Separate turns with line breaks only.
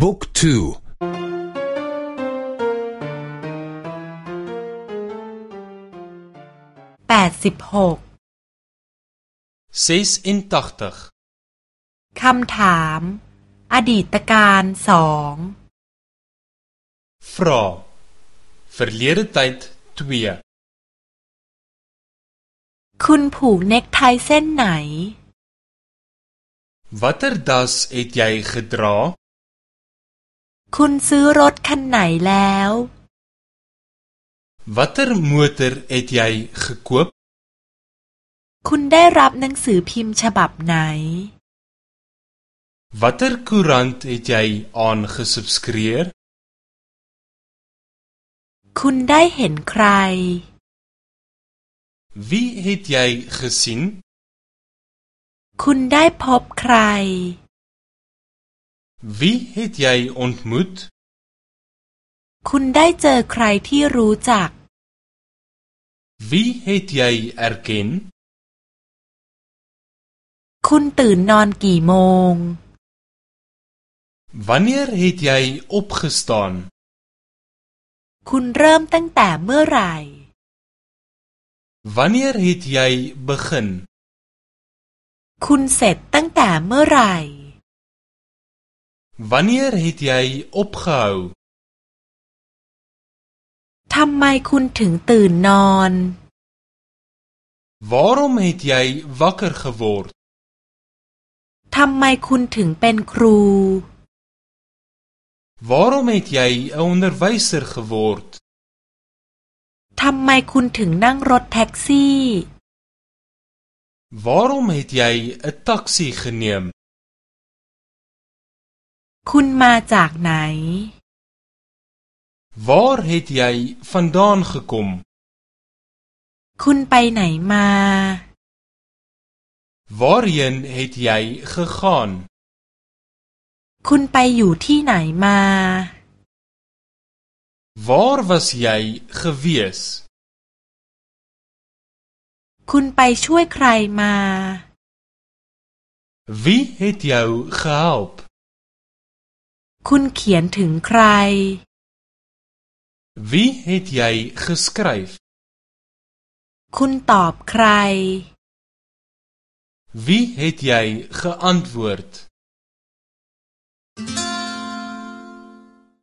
บุ๊กทู
แปดสิบหก
ซีสอินตักตั
คำถาม อดีตการสอง
ฟรอ v e ี l ร d ไทต์ j d
2คุณผูกเน็กไทเส้นไหน
วัตเตอร์ดัสเอตยัยกระดรอ
คุณซื้อรถคันไหนแล้ว
Watter motor het jy gekoop?
คุณได้รับหนังสือพิมพ์ฉบับไหน
Watter koerant het jy aangesubscribeer?
คุณได้เห็นใคร
Wie het jy gesien?
คุณได้พบใคร
Wie heet jij ontmoet?
คุณได้เจอใครที่รู้จัก
Wie heet jij erken?
คุณตื่นนอนกี่โมง
Wanneer heet jij opgestaan?
คุณเริ่มตั้งแต่เมื่อไหร่
Wanneer heet jij begin?
คุณเสร็จตั้งแต่เมื่อไหร่
Wanneer het jy opgehou?
ทำไมคุณถึงตื่นนอน
Waarom het jy wakker geword?
ทำไมคุณถึงเป็นครู
Waarom het jy 'n onderwyser geword?
ทำไมคุณถึงนั่งรถแท็กซี่
Waarom het jy 'n taxi geneem?
คุณมาจากไหน
Waar het jij vandaan gekom
คุณไปไหนมา
Waarheen het jij gegaan คุณไปอยู่ที่ไหนมา Waar was jij geweest
คุณไปช่วยใครมา
Wie het jou g e h o l p e n
คุณเขียนถึงใคร
Wie het jy geskryf?
คุณตอบใคร
Wie het jy geantwoord?